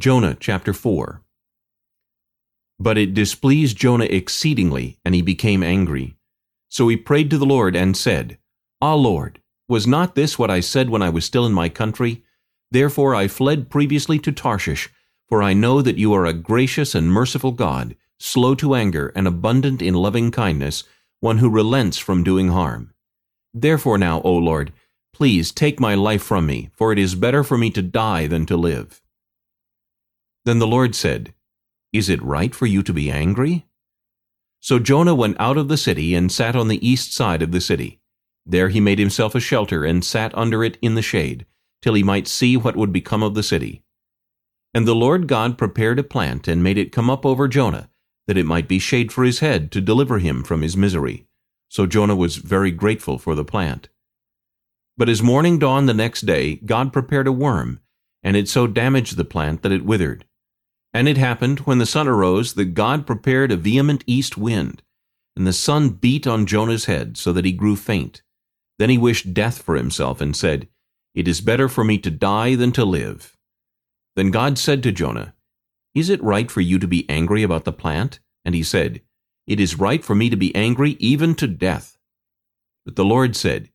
Jonah chapter 4 But it displeased Jonah exceedingly, and he became angry. So he prayed to the Lord and said, Ah Lord, was not this what I said when I was still in my country? Therefore I fled previously to Tarshish, for I know that you are a gracious and merciful God, slow to anger and abundant in loving kindness, one who relents from doing harm. Therefore now, O Lord, please take my life from me, for it is better for me to die than to live. Then the Lord said, Is it right for you to be angry? So Jonah went out of the city and sat on the east side of the city. There he made himself a shelter and sat under it in the shade, till he might see what would become of the city. And the Lord God prepared a plant and made it come up over Jonah, that it might be shade for his head to deliver him from his misery. So Jonah was very grateful for the plant. But as morning dawned the next day, God prepared a worm, and it so damaged the plant that it withered. And it happened, when the sun arose, that God prepared a vehement east wind, and the sun beat on Jonah's head, so that he grew faint. Then he wished death for himself, and said, It is better for me to die than to live. Then God said to Jonah, Is it right for you to be angry about the plant? And he said, It is right for me to be angry even to death. But the Lord said,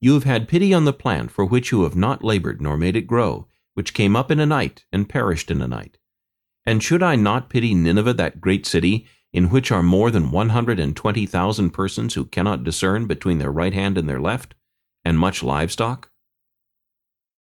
You have had pity on the plant for which you have not labored nor made it grow, which came up in a night and perished in a night. And should I not pity Nineveh, that great city, in which are more than one hundred and twenty thousand persons who cannot discern between their right hand and their left, and much livestock?